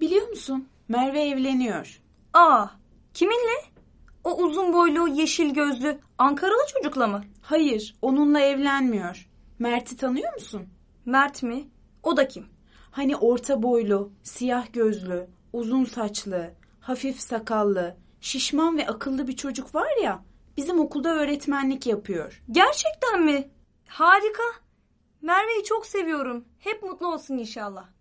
Biliyor musun? Merve evleniyor. Aa, kiminle? O uzun boylu, yeşil gözlü, Ankaralı çocukla mı? Hayır, onunla evlenmiyor. Mert'i tanıyor musun? Mert mi? O da kim? Hani orta boylu, siyah gözlü, uzun saçlı, hafif sakallı, şişman ve akıllı bir çocuk var ya, bizim okulda öğretmenlik yapıyor. Gerçekten mi? Harika. Merve'yi çok seviyorum. Hep mutlu olsun inşallah.